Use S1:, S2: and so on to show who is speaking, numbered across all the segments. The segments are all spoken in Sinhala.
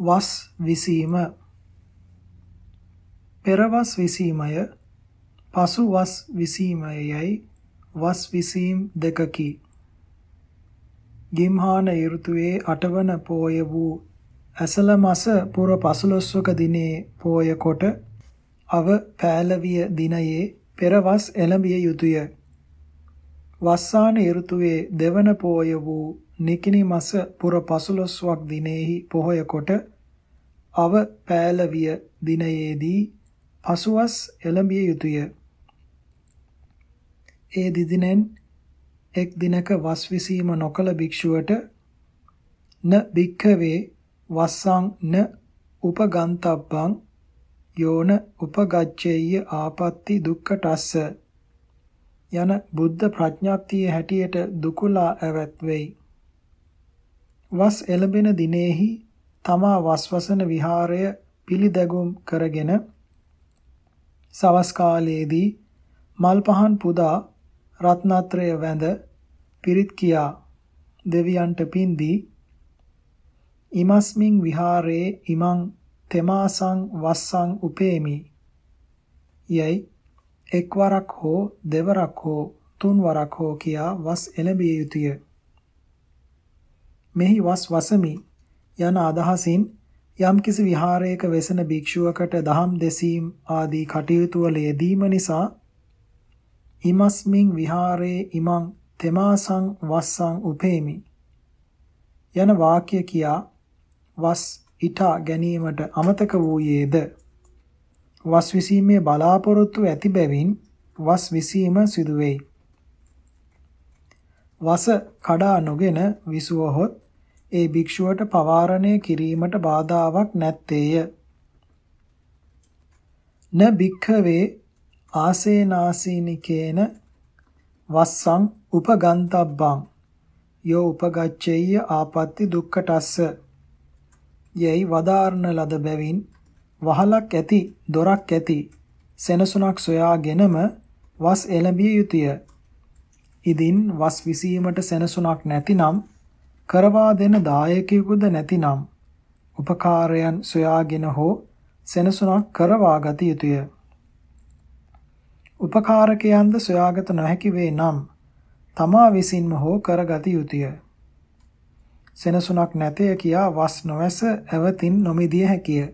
S1: වස් විසීම. පෙරවස් විසීමය පසු වස් විසීමයයි වස් විසීම් දෙකකි. ගිම්හාන ඍතුවේ අටවන පෝය වූ ඇසල මස පුර පසළොස්වක දිනේ පෝය කොට අව පෑලවිය දිනයේ පෙරවස් එළඹිය යුතුය. වස්සාන ඍතුවේ දෙවන පෝය වූ නිකිනි මස පුර පසළොස්වක් දිනෙහි පොහොය කොට අව පෑලවිය දිනයේදී පසුවස් එළඹිය යුතුය. ඒ දිදිනෙන් එක් දිනක වස් විසීම නොකල භික්ෂුවට න භික්ඛවේ වස්සං න උපගන්තබ්බං යෝන උපගච්ඡේය ආපත්‍ති දුක්ඛටස්ස යන බුද්ධ ප්‍රඥාප්තියේ හැටියට දුකුලා ඇවත් වෙයි. වස් එළඹෙන දිනෙහි තමා වස්වසන විහාරය පිළිදැගුම් කරගෙන සවස් කාලයේදී මල් පහන් පුදා රත්නත්‍රය වැඳ පිරිත් කියා දෙවියන්ට පින් දී ඉමස්මින් විහාරේ ඉමං තෙමාසං වස්සං උපේමි. යයි එක්වරක් හෝ දෙවරක් හෝ තුන්වරක් හෝ කියා වස් එළඹිය යුතුය. මෙහි වස් වසමි යන අදහසින් යම්කිසි විහාරයක වෙසෙන භික්ෂුවකට දහම් දෙසීම් ආදී කටයුතු වල යෙදීම නිසා ඉමස්මින් විහාරේ ඉමං තෙමාසං වස්සං උපේමි. යන වාක්‍ය කියා වස් ඊටා ගැනීමට අමතක වූයේද? වස් විසීමේ බලාපොරොත්තු ඇති බැවින් වස් විසීම සිදුවේයි වස කඩා නොගෙන විසුවහොත් ඒ භික්ෂුවට පවාරණය කිරීමට බාධාවක් නැත්තේය. න භික්ඛවේ ආසේනාසීනිකේන වස්සං උපගන්තබ්බං යෝ උපගච්ඡේය ආපත්‍ති දුක්ඛටස්ස යයි වදාරණ ලද බැවින් වහලක් ඇති දොරක් ඇති සෙනසුනක් සොයාගෙනම වස් එළඹිය යුතුය. ඉදින් වස් විසීමට සෙනසුනක් නැතිනම් කරවා දෙන දායකයෙකුද නැතිනම් උපකාරයන් සොයාගෙන හෝ සෙනසුනක් කරවා ගත යුතුය. උපකාරකයන්ද සොයාගත නොහැකි වේ නම් තමා විසින්ම හෝ කරගත යුතුය. සෙනසුනක් නැතය කියා වස් නොවැස ඇවතින් නොමිදිය හැකිය.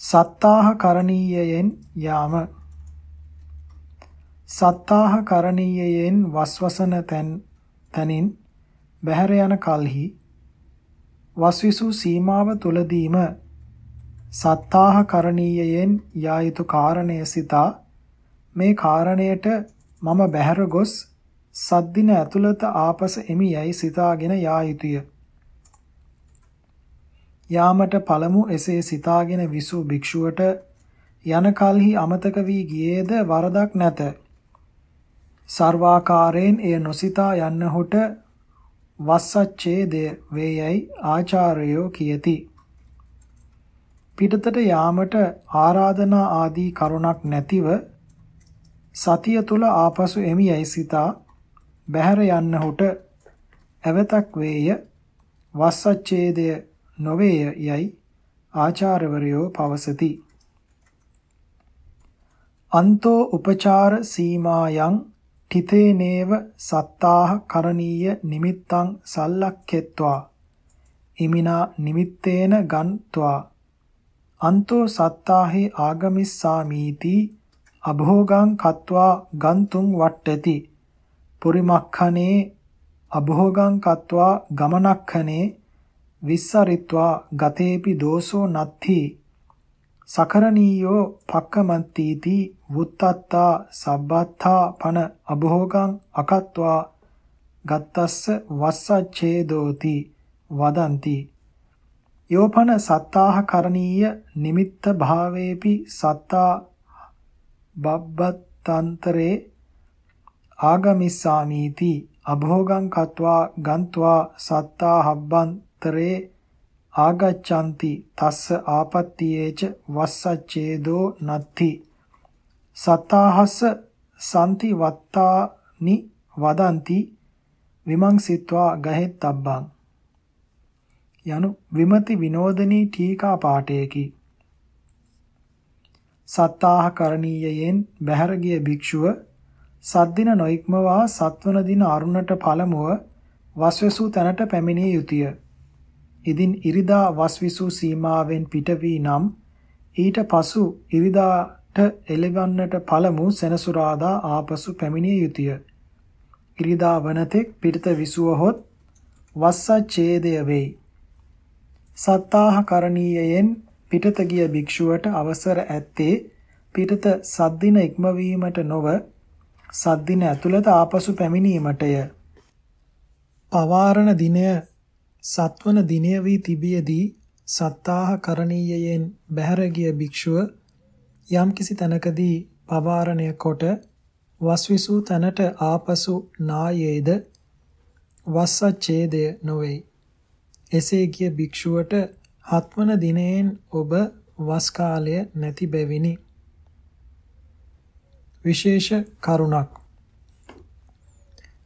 S1: සත්තාහ කරණීයයෙන් යාම සත්තාහ කරණීයයෙන් වස්වසන තැන් තනින් බැහැර යන කල්හි වස්විසු සීමාව තුලදීම සත්තාහ කරණීයයෙන් යා යුතු කාරණය සිතා මේ කාරණයට මම බැහැර ගොස් සද්දින ඇතුළත ආපස එමි යයි සිතාගෙන යා යුතුය. යාමට පළමු එසේ සිතාගෙන විසූ භික්ෂුවට යන කල්හි අමතක වී ගියේද වරදක් නැත. සර්වාකාරයෙන් එය නොසිතා යන්නහුට වස්සච්ඡේදය වේයයි ආචාර්යෝ කියති. පිටතට යාමට ආරාධනා ආදී කරුණක් නැතිව සතිය තුල ආපසු එමියයි සිතා බැහැර යන්නහුට ඇවතක් වේය වස්සච්ඡේදය නොවේය යයි ආචාර්යවරයෝ පවසති. අන්තෝ උපචාර සීමායන් තිතේනේව සත්තාහ කරණීය නිමිත්තං සල්ලක්කෙත්වා. ඉමිනා නිමිත්තේන ගන්්වා අන්තෝ සත්තාහි ආගමිස්සාමීති අභෝගං කତ୍වා ගන්තුං වට්ටති. පුරිමක්ඛනේ අභෝගං කତ୍වා ගමනක්ඛනේ විස්සරිත්වා ගතේපි දෝසෝ නත්ථි. සකරණීයෝ පක්කමන්තිති වුත්තත්තා සබ්බත්තා පන අභෝගං අකත්වා ගත්තස්ස වස්සච්ඡේදෝති වදಂತಿ. යෝපන සත්තාහ කරණීය නිමිත්ත භාවේපි සත්තා බබ්බත්තන්තරේ ආගමිස්සාමීති අභෝගං කତ୍වා ගන්්වා සත්තා හබ්බන්තරේ ආගච්ඡanti තස්ස ආපත්තියේච වස්සච්ඡේදෝ නත්ති සත්තාහස්ස සම්ති වත්තානි වදಂತಿ විමංසිත්වා ගහෙත්තබ්බං යනු විමති විනෝදනී ටීකා පාඨයකි. සත්තාහ කරණීයයෙන් බැහැර ගිය භික්ෂුව සද්දින නොඉක්මවා සත්වන දින අරුණට පළමුව වස්වසූ තැනට පැමිණිය යුතුය. ඉදින් ඉරිදා වස්විසූ සීමාවෙන් පිට වී නම් ඊට පසු ඉරිදාට එළවන්නට පළමු සෙනසුරාදා ආපසු පැමිණිය යුතුය. ඉරිදා වනතෙක් පිටත විසුවහොත් වස්සච්ඡේදය වෙයි. සත්තාහ කරණීයයෙන් පිටත ගිය භික්ෂුවට අවසර ඇත්තේ පිටත සද්දින ඉක්මවීමට නොව සද්දින ඇතුළත ආපසු පැමිණීමටය. පවාරණ දිනය සත්වන දිනය වී තිබියදී සත්තාහ කරණීයයෙන් බැහැර ගිය භික්ෂුව යම්කිසි තැනකදී පවාරණය කොට වස්විසූ තැනට ආපසු නායේද වස්සච්ඡේදය නොවේ. එසේ ගිය භික්ෂුවට හත්වන දිනයෙන් ඔබ වස් කාලය නැති බැවිනි. විශේෂ කරුණක්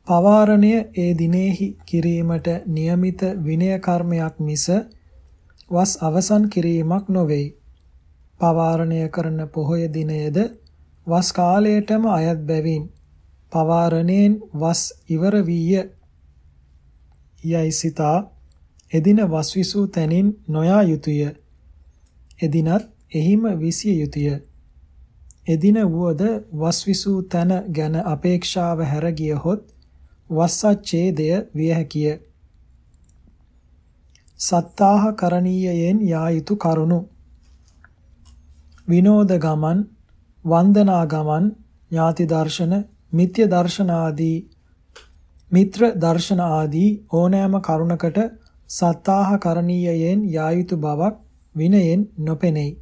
S1: පවාරණය ඒ දිනෙහි කිරීමට નિયમિત විනය කර්මයක් මිස වස් අවසන් කිරීමක් නොවේ. පවාරණය කරන පොහොය දිනයේද වස් කාලයටම අයත් බැවින් පවාරණයෙන් වස් ඉවර වීය යයි සිතා එදින වස් විසූ තැනින් නොයා යුතුය. එදිනත් එහිම විසිය යුතුය. එදින වුවද වස්විසූ තන ගැන අපේක්ෂාව හැර ගියහොත් වස්සච්ඡේදය විය හැකිය. සත්තාහ කරණීයයෙන් යා යුතු කරුණු. විනෝද ගමන් වන්දනා ගමන් ඥාති දර්ශන මිත්‍ය දර්ශන ආදී මිත්‍ර දර්ශන ආදී ඕනෑම කරුණකට සත්තාහ කරණීයයෙන් යා යුතු බවක් විනයෙන් නොපෙනෙයි.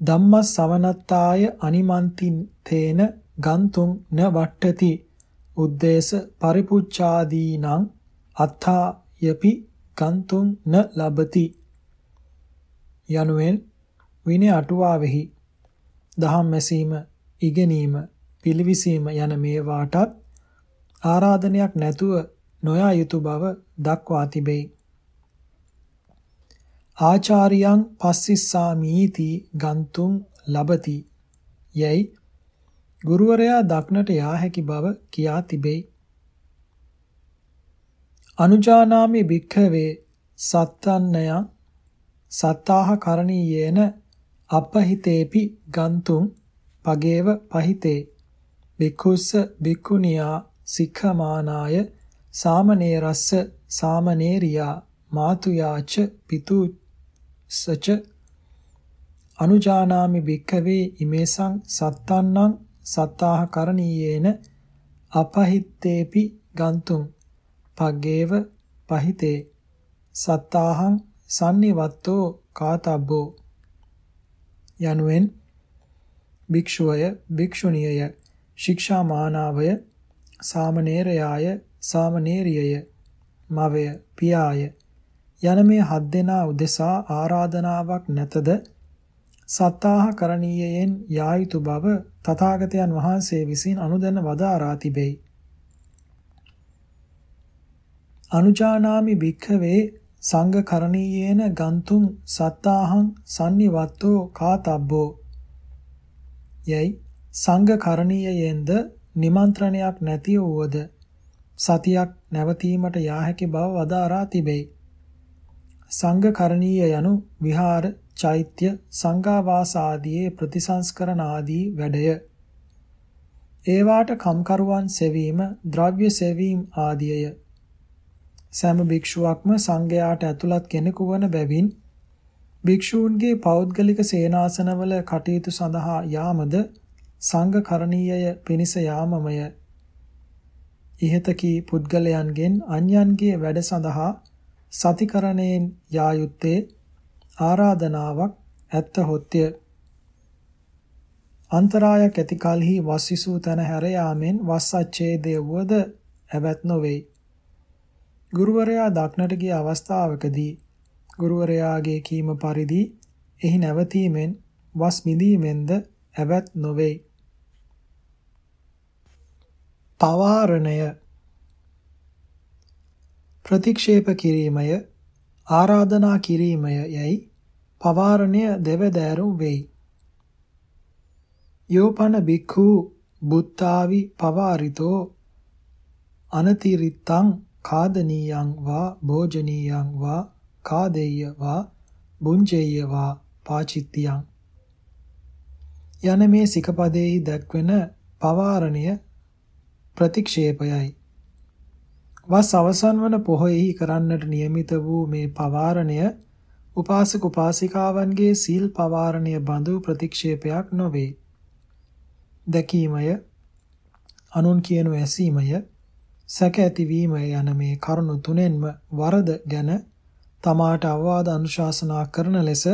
S1: ධම්මස් සවනත්තාය අනිමන්තින් තේන ගන්තුං න වට්ටති උද්දේශ පරිපුච්ඡාදීනං අත්ථා යපි ගන්තුං න ලබති. යනුවෙන් විනය අටුවාවෙහි දහම් මැසීම ඉගෙනීම පිළිවිසීම යන මේවාටත් ආරාධනයක් නැතුව නොයා යුතු බව දක්වා තිබේ ආචාරියං පස්සිස්සාමීති ගන්තුං ලබති. යයි ගුරුවරයා දක්නට යා හැකි බව කියා තිබේ. අනුජානාමි භික්ඛවේ සත්තන්නය සත්තාහ කරණීයේන අපහිතේපි ගන්තුං පගේව පහිතේ භික්ඛුස්ස භික්ඛුනියා සික්ඛමානාය සාමනේරස්ස සාමනේරියා මාතුයාච පිතු සච අනුජානාමි භික්ඛවේ ඉමේසං සත්තන්නං සත්තාහ කරණීයේන අපහිත්තේපි ගන්තුම් පග්ගේව පහිතේ සත්තාහං sannivattෝ කාතබ්බෝ. යනුවෙන් භික්ෂුවය භික්ෂුණියය ශික්ෂා මානාවය සාමණේරයාය සාමණේරියය මවය පියාය යන මේ හත් දෙනා උදෙසා ආරාධනාවක් නැතද සත්තාහ කරණීයයෙන් යා යුතු බව තථාගතයන් වහන්සේ විසින් අනුදැන වදාරා තිබේ. අනුජානාමි භික්ඛවේ සංඝ කරණීයේන ගන්තුං සත්තාහං sannivattෝ කාතබ්බෝ යයි සංඝ කරණීයයෙන්ද නිමන්ත්‍රණයක් නැති වූවද සතියක් නැවතීමට යා හැකි බව වදාරා තිබේ. සංඝ කරණීය යනු විහාර, චෛත්‍ය, සංඝාවාස ආදී ප්‍රතිසංස්කරණ ආදී වැඩය. ඒවාට කම්කරුවන් සෙවීම, ද්‍රව්‍ය සෙවීම ආදියය. සෑම භික්ෂුවක්ම සංඝයාට ඇතුළත් කෙනෙකු වන බැවින් භික්ෂූන්ගේ පෞද්ගලික සේනාසනවල කටයුතු සඳහා යාමද සංඝ කරණීයය පිනිස යාමමය. ඉහත කී පුද්ගලයන්ගෙන් අන්‍යයන්ගේ වැඩ සඳහා සතිකරණයෙන් යා යුත්තේ ආරාධනාවක් ඇත්තහොත්ය. අන්තරායක් ඇති කලෙහි වස්සිසූ තන හැර යාමෙන් වස්සච්ඡේදය වුවද ඇවැත් නොවේ. ගුරුවරයා දක්නට ගිය අවස්ථාවකදී ගුරුවරයාගේ කීම පරිදි එහි නැවතීමෙන් වස් මිදීමෙන්ද ඇවැත් නොවේ. පවාරණය ප්‍රතික්ෂේප කිරීමය ආරාධනා කිරීමය යයි පවාරණය දෙවදෑරුම් වෙයි. යෝපන බික්ඛු බුත්තාවි පවාරිතෝ අනතිරිත්තං කාදනීයං වා භෝජනීයං වා කාදේය වා බුංජේය වා පාචිත්තියං යන මේ සිකපදෙහි දක්වන පවාරණය ප්‍රතික්ෂේපයයි වස් අවසන් වන පොහොයෙහි කරන්නට නියමිත වූ මේ පවාරණය උපාසක උපාසිකාවන්ගේ සීල් පවාරණය බඳු ප්‍රතික්ෂේපයක් නොවේ දැකීමය අනුන් කියනු ඇසීමය සැක ඇතිවීම යන මේ කරුණු තුනෙන්ම වරද ගැන තමාට අවවාද අනුශාසනා කරන ලෙස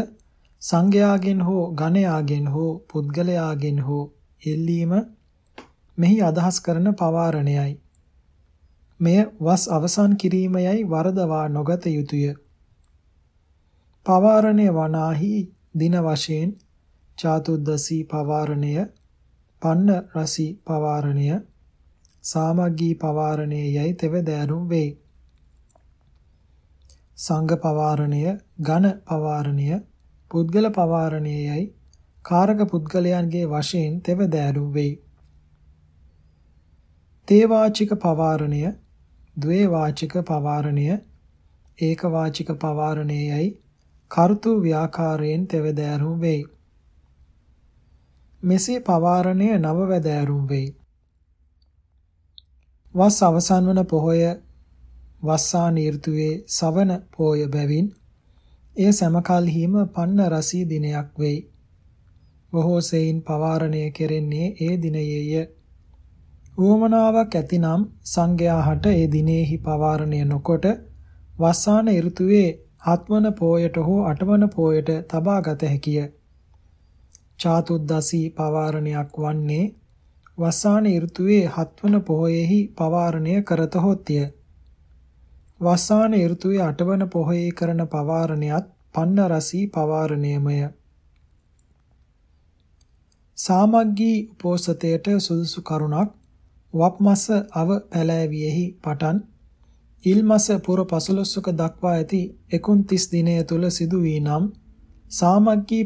S1: සංඝයාගෙන් හෝ ගණයාගෙන් හෝ පුද්ගලයාගෙන් හෝ එල්ලීම මෙහි අදහස් කරන පවාරණයයි. මෙය වස් අවසන් කිරීමයයි වරදවා නොගත යුතුය. පවාරණය වනාහි දින වශයෙන් චාතුද්දසී පවාරණය පන්න රසී පවාරණය සාමග්ගී පවාරණය යයි තෙවදෑරුම් වෙයි. සංඝ පවාරණය, ඝන පවාරණය, පුද්ගල පවාරණය යයි කාරක පුද්ගලයන්ගේ වශයෙන් තෙවදෑරුම් වෙයි. තේවාචික පවාරණය, ද්වේවාචික පවාරණය, ඒකවාචික පවාරණය යයි කර්තු ව්‍යාකාරයෙන් තෙවදෑරුම් වෙයි. මෙසේ පවාරණය නවවැදෑරුම් වෙයි. වස් අවසන් වන පොහොය වස්සාන ඍතුවේ සවන පෝය බැවින් එය සමකල්හිම පන්න රසී දිනයක් වෙයි. බොහෝ සෙයින් පවාරණය කෙරෙන්නේ ඒ දිනයේය. උවමනාවක් ඇතිනම් සංඝයාහට ඒ දිනෙහි පවාරණය නොකොට වස්සාන ඍතුවේ හත්වන පෝයට හෝ අටවන පෝයට තබාගත හැකිය. චාතුද්දසී පවාරණයක් වන්නේ වස්සාන ඍතුවේ හත්වන පොහොයෙහි පවාරණය කරතහොත්ය. වස්සාන ඍතුවේ අටවන පොහොයේ කරන පවාරණයත් පන්න රසී පවාරණයමය. සාමග්ගී උපෝසතයට සුදුසු කරුණක් වප්මස අව පැලෑවියෙහි පටන් ඉල්මස පුර පසළොස්වක දක්වා ඇති 29 දිනය තුල සිදු වී නම් සාමග්ගී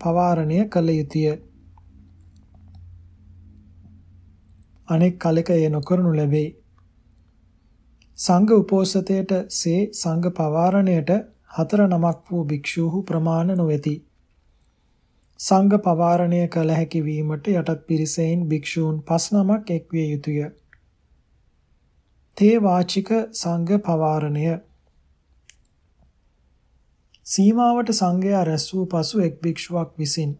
S1: පවාරණය කළ යුතුය. අනෙක් කලක එය නොකරනු ලැබේ. සංඝ උපෝසතයට සේ සංඝ පවාරණයට හතර නමක් වූ භික්ෂූහු ප්‍රමාණ නොවේති. සංඝ පවාරණය කළ හැකි වීමට යටත් පිරිසෙන් භික්ෂූන් පස් නමක් එක්විය යුතුය. තේ වාචික සංඝ පවාරණය. සීමාවට සංඝයා රැස් වූ පසු එක් භික්ෂුවක් විසින්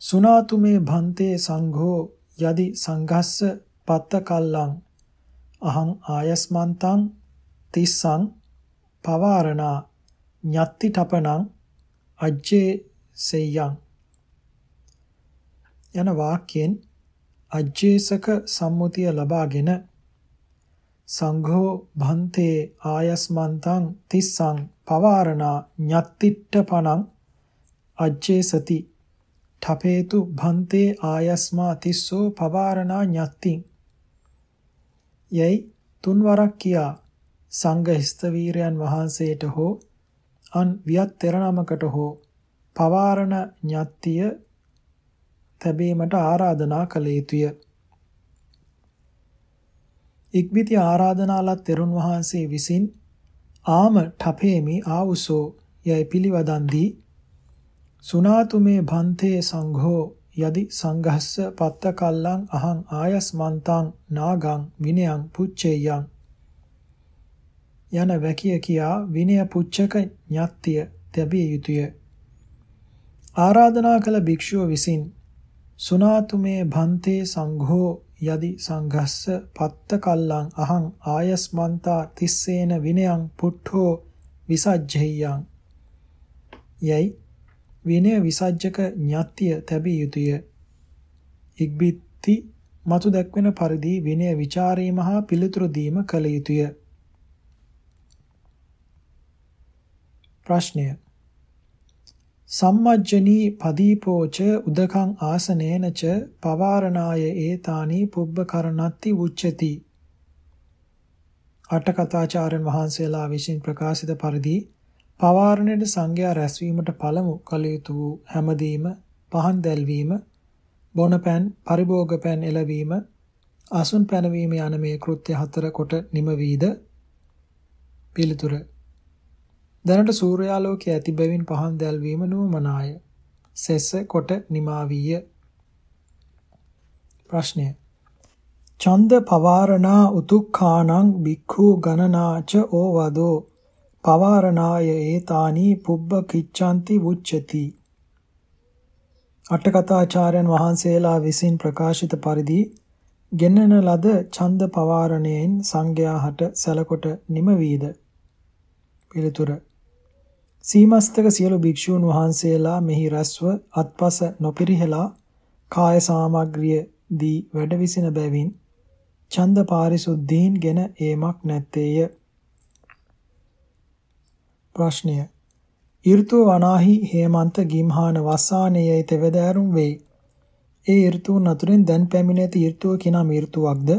S1: සුනාතුමේ භන්තේ සංඝෝ යදි සංඝස්ස පත්ත කල්ලං අහං ආයස්මන්තං තිස්සං පවාරණා ඤත්ති තපනං අජ්ජේ සෙය්‍යං. යන වාක්‍යයෙන් අජ්ජේසක සම්මුතිය ලබාගෙන සංඝෝ භන්තේ ආයස්මන්තං තිස්සං පවාරණා ඤත්තිට්ඨපනං අජ්ජේසති ඨපේතු භන්තේ ආයස්මා තිස්සෝ පවාරණා ඤත්තිං යයි තුන්වරක් කියා සංඝ හිස්තවීරයන් වහන්සේට හෝ අන් වියත් තෙරණමකට හෝ පවාරණ ඤත්තිය තැබීමට ආරාධනා කළ යුතුය. ඉක්බිති ආරාධනාලත් තෙරුන් වහන්සේ විසින් ආම ඨපේමි ආවුසෝ යයි පිළිවදන් දී සුනාතුමේ භන්තේ සංඝෝ යදි සංඝස්ස පත්ත කල්ලං අහං ආයස්මන්තං නාගං විනයං පුච්චේයං යන වැකිය කියා විනය පුච්චක ඤත්තිය තැබිය යුතුය. ආරාධනා කළ භික්ෂුව විසින් සුනාතුමේ භන්තේ සංඝෝ යදි සංඝස්ස පත්ත කල්ලං අහං ආයස්මන්තා තිස්සේන විනයං පුට්ඨෝ විසජ්ජෙය්‍යං යයි විනය විසජ්ජක ඥාත්‍ය තැබිය යුතුය. ඉක්බිත්ති මතු දැක්වෙන පරිදි විනය ਵਿਚාරීම හා පිළිතුරු දීම කළ යුතුය. ප්‍රශ්නය සම්මජ්ජනී පදීපෝච උදකං ආසනේන ච පවාරණාය ඒතානි පුබ්බකරණත්ති උච්චති අට කතාචාර්යන් වහන්සේලා විසින් ප්‍රකාශිත පරිදි පවාරණයට සංඝයා රැස්වීමට පළමු කළ යුතු වූ හැමදීම පහන් දැල්වීම බොන පෑන් පරිභෝග පෑන් එළවීම අසුන් පැනවීම යන මේ කෘත්‍ය හතර කොට නිම වීද? පිළිතුර දැනට සූර්යාලෝකයේ ඇති බැවින් පහන් දැල්වීම නුවමනාය. සෙස්ස කොට නිමා වීය. ප්‍රශ්නය. ඡන්ද පවාරණා උතුක්ඛානං බික්ඛු ගණනාච ඕවදෝ. පවාරණාය ඒතානි පුබ්බ කිච්ඡanti උච්චති අටකථාචාර්යන් වහන්සේලා විසින් ප්‍රකාශිත පරිදි ගෙන්නන ලද ඡන්ද පවාරණයෙන් සංඝයාහට සැලකොට නිම වීද? පිළිතුර. සීමස්තක සියලු භික්ෂූන් වහන්සේලා මෙහි රැස්ව අත්පස නොපිරිහෙලා කාය සාමග්‍රිය දී වැඩ විසින බැවින් ඡන්ද පාරිසුද්ධීන් ගෙන ඒමක් නැත්තේය. ප්‍රශ්නය ඍතු වනාහි හේමන්ත ගිම්හාන වස්සානයයි තෙවදෑරුම් වෙයි. ඒ ඍතුන් අතුරින් දැන් පැමිණ ඇති ඍතුව කිනම් ඍතුවක්ද?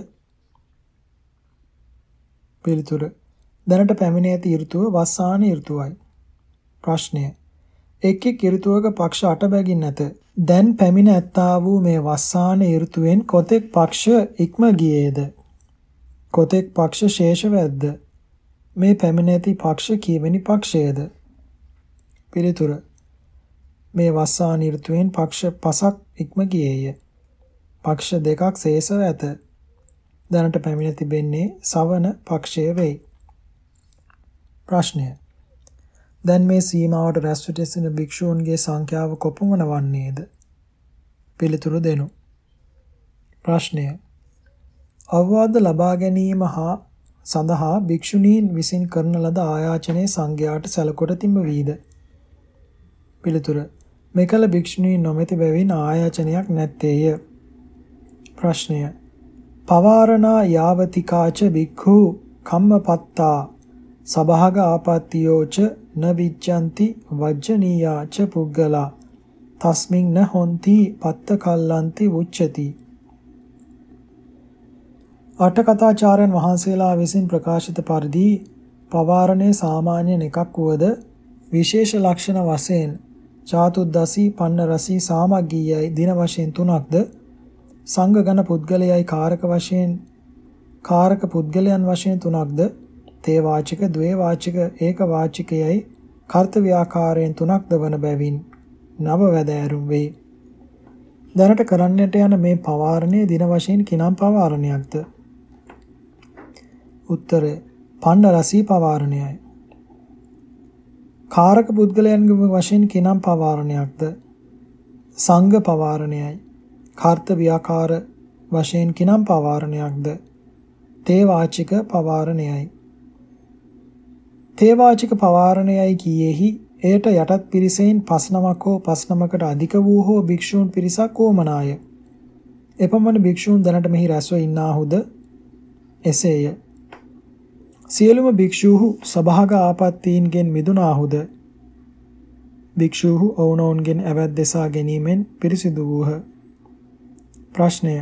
S1: පිළිතුර දැනට පැමිණ ඇති ඍතුව වස්සාන ඍතුවයි. ප්‍රශ්නය එක් එක් ඍතුවක පක්ෂ 8 බැගින් නැත. දැන් පැමිණ ඇත්තා වූ මේ වස්සාන ඍතුවෙන් කොතෙක් පක්ෂ ඉක්ම ගියේද? කොතෙක් පක්ෂ ශේෂ වැද්ද? මේ පැමිණ ඇති පක්ෂ කීවෙනි පක්ෂයේද? පිළිතුර මේ වස්සාන ඍතුවෙන් පක්ෂ පසක් ඉක්ම ගියේය. පක්ෂ දෙකක් ශේෂව ඇත. දැනට පැමිණ තිබෙන්නේ සවන පක්ෂය වෙයි. ප්‍රශ්නය දැන් මේ සීමාවට රැස්වට සිටින භික්ෂූන්ගේ සංඛ්‍යාව කොපමණ වන්නේද? පිළිතුරු දෙනු. ප්‍රශ්නය. අවවාද ලබා ගැනීම හා සඳහා භික්ෂුණීන් විසින් කරන ලද ආයාචනයේ සංඝයාට සැලකොට තිබෙවීද? පිළිතුර. මෙකල භික්ෂුණීන් නොමැති බැවින් ආයාචනයක් නැත්තේය. ප්‍රශ්නය. පවාරණා යාවතිකාච භික්ඛු කම්මපත්තා සභාග ආපත්තියෝච න විච්ඡanti වජ්ජනීයා ච පුද්ගලා. තස්මින් න හොಂತಿ පත්ත කල්ලන්ති උච්චති. අට කතාචාර්යන් වහන්සේලා විසින් ප්‍රකාශිත පරිදි පවාරණේ සාමාන්‍යයෙන් එකක් වුවද විශේෂ ලක්ෂණ වශයෙන් චාතුද්දසී පන්නරසී සාමග්ගීයයි දින වශයෙන් තුනක්ද සංඝ පුද්ගලයයි කාරක වශයෙන් කාරක පුද්ගලයන් වශයෙන් තුනක්ද තේ වාචික, ද්වේ වාචික, ඒක වාචිකයයි කර්තව්‍යාකාරයෙන් තුනක්ද වන බැවින් නව වැදෑරුම් වෙයි. දැනට කරන්නට යන මේ පවාරණය දින වශයෙන් කිනම් පවාරණයක්ද? උත්තරය පණ්ඩ රසී පවාරණයයි. කාරක පුද්ගලයන්ගේ වශයෙන් කිනම් පවාරණයක්ද? සංඝ පවාරණයයි. කර්ත ව්‍යාකාර වශයෙන් කිනම් පවාරණයක්ද? තේ වාචික පවාරණයයි. තේවාචික පවාරණයයි කීයේහි එයට යටත් පිරිසෙන් පස්නමක් හෝ පස්නමකට අධික වූ හෝ භික්ෂූන් පිරිසක් ඕමනාය. එපමණ භික්ෂූන් දැනට මෙහි රැස්ව ඉන්නාහුද එසේය. සියලුම භික්ෂූහු සභාග ආපත්තීන්ගෙන් මිදුනාහුද භික්ෂූහු ඔවුනොවුන්ගෙන් ඇවැත් දෙසා ගැනීමෙන් පිරිසිදු වූහ. ප්‍රශ්නය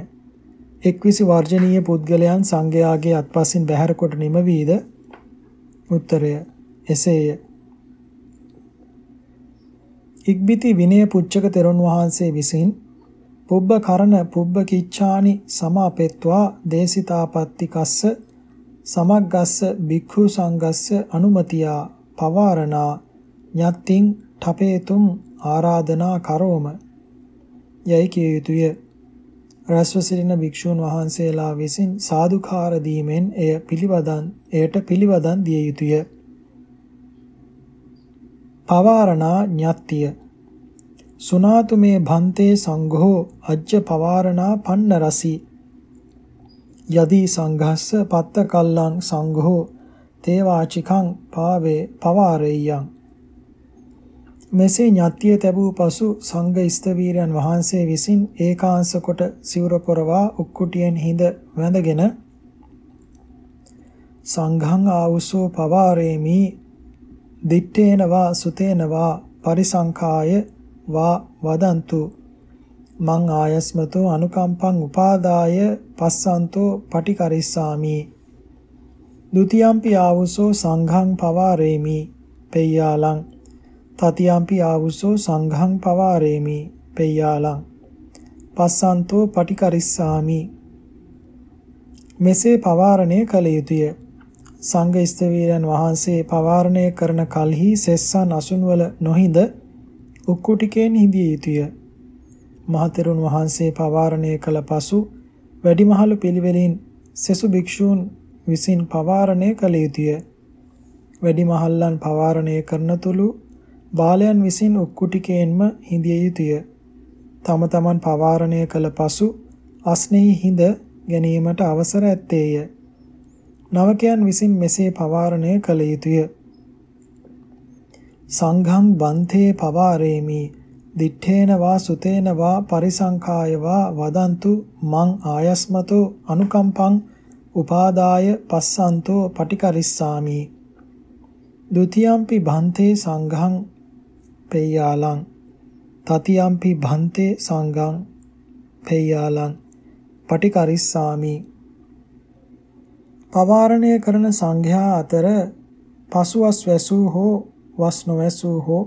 S1: එක්විසි වර්ජනීය පුද්ගලයන් සංඝයාගේ අත්පසින් බැහැර කොට නිම වීද උත්තරය එසේය. ඉක්බිති විනය පුච්චක තෙරුන් වහන්සේ විසින් පුබ්බ කරන පුබ්බ කිච්ඡානි සමාපෙත්වා දේසිතාපත්ති කස්ස සමග්ගස්ස භික්ඛු සංගස්ස අනුමතියා පවාරණා යත්තිං ඨපේතුම් ආරාධනා කරෝම යයි කිය යුතුය රැස්ව සිටින භික්ෂූන් වහන්සේලා විසින් සාදුකාර දීමෙන් එය පිළිවදන් එයට පිළිවදන් දිය යුතුය. පවාරණා ඤත්තිය. සුනාතු මේ භන්තේ සංඝෝ අජ්ජ පවාරණා පන්න රසි යදී සංඝස්ස පත්ත කල්ලං සංඝෝ තේවාචිකං පාවේ පවාරෙය්‍යං. මෙසේ ඥාත්‍ය තැබූ පසු සංඝ ස්තවීරයන් වහන්සේ විසින් ඒකාංශ කොට සිවුර පොරවා උක්කුටියෙන් හිඳ වැඳගෙන සංඝං ආවුසෝ පවාරේමි දිත්තේන වා සුතේන වා පරිසංඛාය වා වදන්තු. මං ආයස්මතෝ අනුකම්පං උපාදාය පස්සන්තෝ පටිකරිස්සාමි. දුතියම්පි ආවුසෝ සංඝං පවාරේමි පෙය්‍යාලං තතියම්පි ආවුසෝ සංඝං පවාරේමි පෙය්‍යාලං. පස්සන්තෝ පටිකරිස්සාමි. මෙසේ පවාරණය කළ යුතුය. සංඝ ස්තවීරයන් වහන්සේ පවාරණය කරන කලෙහි සෙස්සන් අසුන්වල නොහිඳ උක්කුටිකෙන් හිඳිය යුතුය. මහතෙරුන් වහන්සේ පවාරණය කළ පසු වැඩිමහලු පිළිවෙලින් සෙසු භික්ෂූන් විසින් පවාරණය කළ යුතුය. වැඩිමහල්ලන් පවාරණය කරන තුරු බාලයන් විසින් උක්කුටිකයෙන්ම හිඳිය යුතුය. තම තමන් පවාරණය කළ පසු අස්නෙහි හිඳ ගැනීමට අවසර ඇත්තේය. නවකයන් විසින් මෙසේ පවාරණය කළ යුතුය. සංඝං බන්තේ පවාරේමි දිත්තේන වා සුතේන වා පරිසංඛාය වා වදන්තු මං ආයස්මතෝ අනුකම්පං උපාදාය පස්සන්තෝ පටිකරිස්සාමි ဒ ුතියම්පි භන්තේ සංඝං පෙය්‍යාලං තතියම්පි භන්තේ සංඝං පෙය්‍යාලං පටිකරිස්සාමි. පවාරණය කරන සංඝයා අතර පසුවස් වැසූ හෝ වස් නොවැසූ හෝ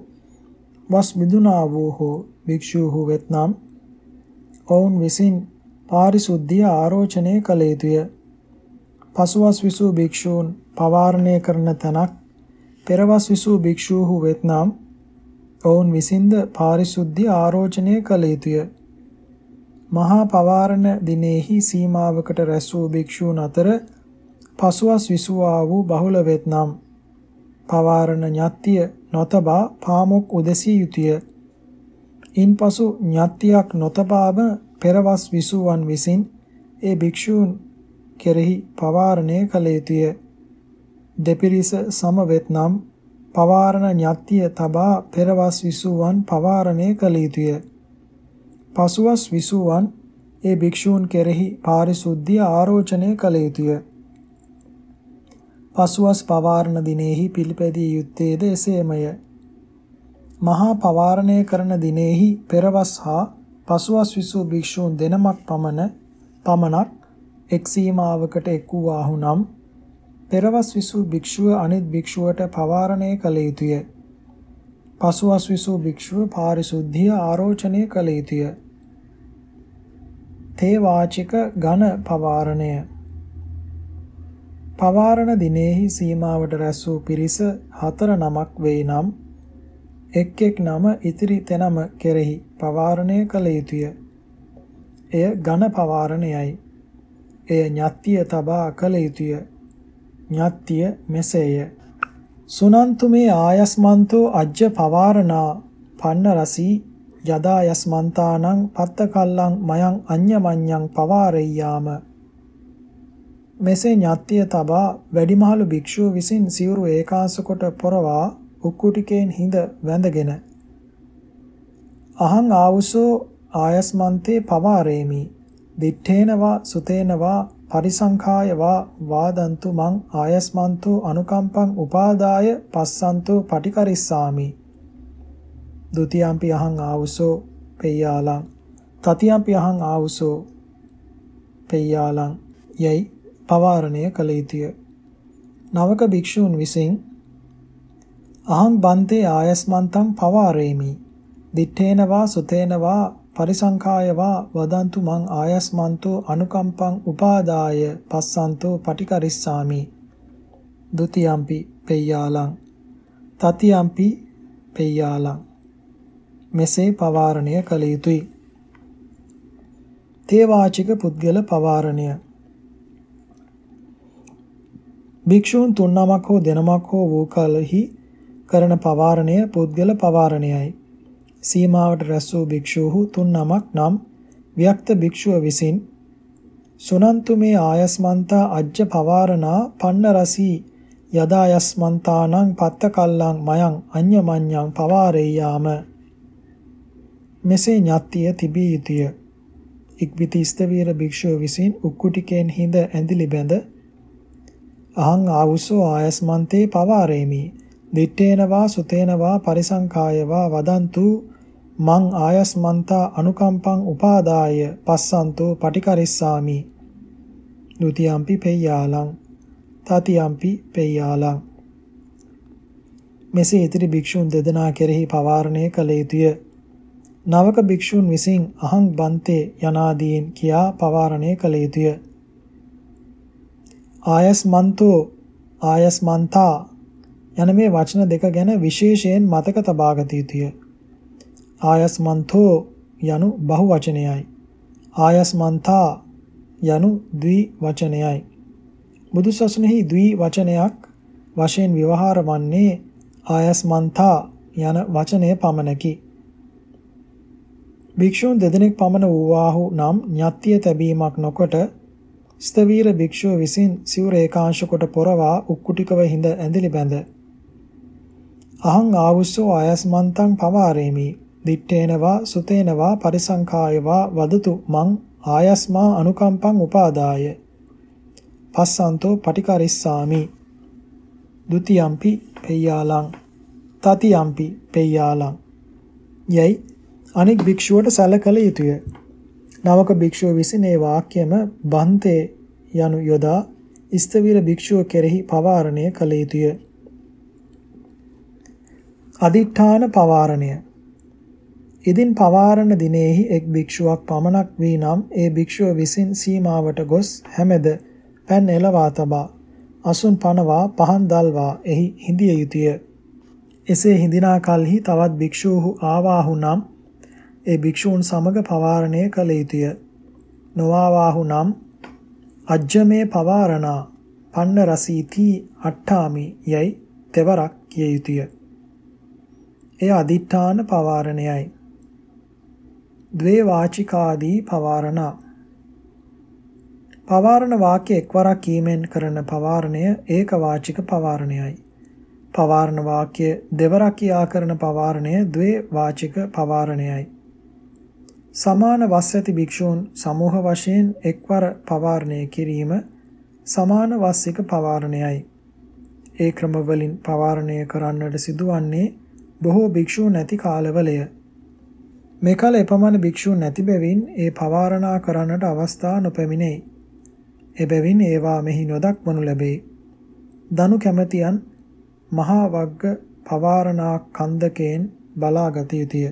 S1: වස් මිදුනා වූ හෝ භික්ෂූහු වෙත්නම් ඔවුන් විසින් පාරිශුද්ධිය ආරෝචනය කළ යුතුය. පසුවස් විසූ භික්ෂූන් පවාරණය කරන තැනක් පෙරවස් විසූ භික්ෂූහු වෙත්නම් ඔවුන් විසින්ද පාරිශුද්ධිය ආරෝචනය කළ යුතුය. මහා පවාරණ දිනෙහි සීමාවකට රැස් වූ භික්ෂූන් අතර පසුවස් විසුවා වූ බහුල වෙත්නම් පවාරණ ඥාත්‍ය නොතබා පාමුක් උදසිය යුතුය. ඉන්පසු ඥාත්‍යක් නොතබාම පෙරවස් විසුවන් විසින් ඒ භික්ෂූන් කෙරෙහි පවාරණය කළ යුතුය. දෙපිරිස සමවෙත්නම් පවාරණ ඥාත්‍ය තබා පෙරවස් විසුවන් පවාරණය කළ යුතුය. පසුවස් විසුවන් ඒ භික්ෂූන් කෙරෙහි පාරිශුද්ධිය ආරෝචනය කළ යුතුය. පසුවස් පවාරණ දිනෙහි පිළිපැදිය යුත්තේද එසේමය. මහා පවාරණය කරන දිනෙහි පෙරවස් හා පසුවස් විසූ භික්ෂූන් දෙනමක් පමණ පමණක් එක් සීමාවකට එක් වූාහු නම් පෙරවස් විසූ භික්ෂුව අනිත් භික්ෂුවට පවාරණය කළ යුතුය. පසුවස් විසූ භික්ෂුව පාරිශුද්ධිය ආරෝචනය කළ යුතුය. තේ වාචික ඝන පවාරණය පවාරණ දිනෙහි සීමාවට රැස් වූ පිරිස හතර නමක් වෙයි නම් එක් එක් නම ඉතිරි තැනම කෙරෙහි පවාරණය කළ යුතුය. එය ඝන පවාරණයයි. එය ඤත්තිය තබා කළ යුතුය. ඤත්තිය මෙසේය. සුනන්තුමේ ආයස්මන්තෝ අජ්ජ පවාරණා පන්න රසී යදා යස්මන්තානං පත්තකල්ලං මයං අඤ්ඤමඤ්ඤං පවාරෙය්‍යාම මෙසේ ඤත්තිය තබා වැඩිමහලු භික්ෂුව විසින් සිවුරු ඒකාංශ කොට පොරවා උක්කුටිකෙන් හිඳ වැඳගෙන අහං ආවුසෝ ආයස්මන්තේ පවාරේමි දිත්තේනවා සුතේනවා පරිසංඛායවා වාදන්තු මං ආයස්මන්තෝ අනුකම්පං උපාදාය පස්සන්තෝ පටිකරිස්සාමි. ဒ ුතියම්පි අහං ආවුසෝ පෙය්‍යාලං තතියම්පි අහං ආවුසෝ පෙය්‍යාලං යයි පවාරණය කළ යුතුය. නවක භික්ෂූන් විසින් අහං බන්තේ ආයස්මන්තං පවාරේමි. දිත්තේනවා සුතේනවා පරිසංඛායවා වදන්තු මං ආයස්මන්තෝ අනුකම්පං උපාදාය පස්සන්තෝ පටිකරිස්සාමි. ဒ ුතියම්පි පෙය්‍යාලං. තතියම්පි පෙය්‍යාලං. මෙසේ පවාරණය කළ යුතුය. තේවාචික පුද්ගල පවාරණය. භික්ෂූන් තුන්නමක් හෝ දෙනමක් හෝ වූ කලෙහි කරන පවාරණය පුද්ගල පවාරණයයි. සීමාවට රැස් වූ භික්ෂූහු තුන් නමක් නම් වික්ත භික්ෂුව විසින් සුනන්තු මේ ආයස්මන්තා අජ්ජ පවාරණා පන්න රසී යදා යස්මන්තානං පත්ත කල්ලං මයං අඤ්ඤමඤ්ඤං පවාරෙය්‍යාම. මෙසේ ඥාත්තිය තිබිය යුතුය. ඉක්බිති ස්තවීර භික්ෂුව විසින් උක්කුටිකෙන් හිඳ ඇඳිලි බැඳ අහං ආවුසෝ ආයස්මන්තේ පවාරේමි. දිත්තේනවා සුතේනවා පරිසංකායවා වදන්තු මං ආයස්මන්තා අනුකම්පං උපාදාය පස්සන්තෝ පටිකරිස්සාමි ဒ ුතියම්පි පෙය්‍යාලං තතියම්පි පෙය්‍යාලං මෙසේ ඉතිරි භික්ෂූන් දෙදෙනා කෙරෙහි පවාරණය කළ යුතුය. නවක භික්ෂූන් විසින් අහං බන්තේ යනාදීන් කියා පවාරණය කළ යුතුය. ආයස්මන්තෝ ආයස්මන්තා යන මේ වචන දෙක ගැන විශේෂයෙන් මතක තබාගත යුතුය. ආයස්මන්තෝ යනු බහු වචනයයි. ආයස්මන්තා යනු ද්වි වචනයයි. බුදුසසුනෙහි ද්වි වචනයක් වශයෙන් විවහාර වන්නේ ආයස්මන්තා යන වචනය පමණකි. භික්ෂූන් දෙදෙනෙක් පමණ වූවාහු නම් ඤත්තිය තැබීමක් නොකොට ස්තවීර භික්ෂුව විසින් සිවුර ඒකාංශ කොට පොරවා උක්කුටිකව හිඳ ඇඳිලි බැඳ අහං ආවුස්සෝ ආයස්මන්තං පවාරේමි දිත්තේනවා සුතේනවා පරිසංඛායවා වදතු මං ආයස්මා අනුකම්පං උපාදාය. පස්සන්තෝ පටිකරිස්සාමි. ဒ ුතියම්පි පෙය්‍යාලං. තතියම්පි පෙය්‍යාලං. යයි අනෙක් භික්ෂුවට සැලකල යුතුය. නවක භික්ෂුව විසින් ඒ වාක්‍යම බන්තේ යනු යොදා ස්තවිර භික්ෂුව කෙරෙහි පවාරණය කළ යුතුය. අදිඨාන පවාරණය. ඉදින් පවාරණ දිනෙහි එක් භික්ෂුවක් පමණක් වී නම් ඒ භික්ෂුව විසින් සීමාවට ගොස් හැමෙද පෑන් එලවා තබා අසුන් පනවා පහන් දල්වා එහි හිඳිය යුතුය. එසේ හිඳිනා කලෙහි තවත් භික්ෂූහු ආවාහු නම් ඒ භික්ෂූන් සමග පවාරණය කළ යුතුය. නොආවාහු නම් අජ්ජමේ පවාරණා පන්න රසීති අට්ඨාමි යයි තෙවරක් කිය යුතුය. එය අදිඨාන පවාරණයයි. ද්වේ වාචිකාදී පවාරණා පවාරණ වාක්‍ය එක්වරක් කීමෙන් කරන පවාරණය ඒක වාචික පවාරණයයි. පවාරණ වාක්‍ය දෙවරක් කියා කරන පවාරණය ද්වේ වාචික පවාරණයයි. සමාන වස් ඇති භික්ෂූන් සමූහ වශයෙන් එක්වර පවාරණය කිරීම සමාන වස්සික පවාරණයයි. ඒ ක්‍රම වලින් පවාරණය කරන්නට සිදුවන්නේ බොහෝ භික්ෂූ නැති කාලවලය. මේ කල එපමණ භික්ෂූන් නැති බැවින් ඒ පවාරණා කරන්නට අවස්ථා නොපැමිණෙයි. එබැවින් ඒවා මෙහි නොදක්වනු ලැබේ. දනු කැමැතියන් මහා වග්ග පවාරණා කන්දකෙන් බලාගත යුතුය.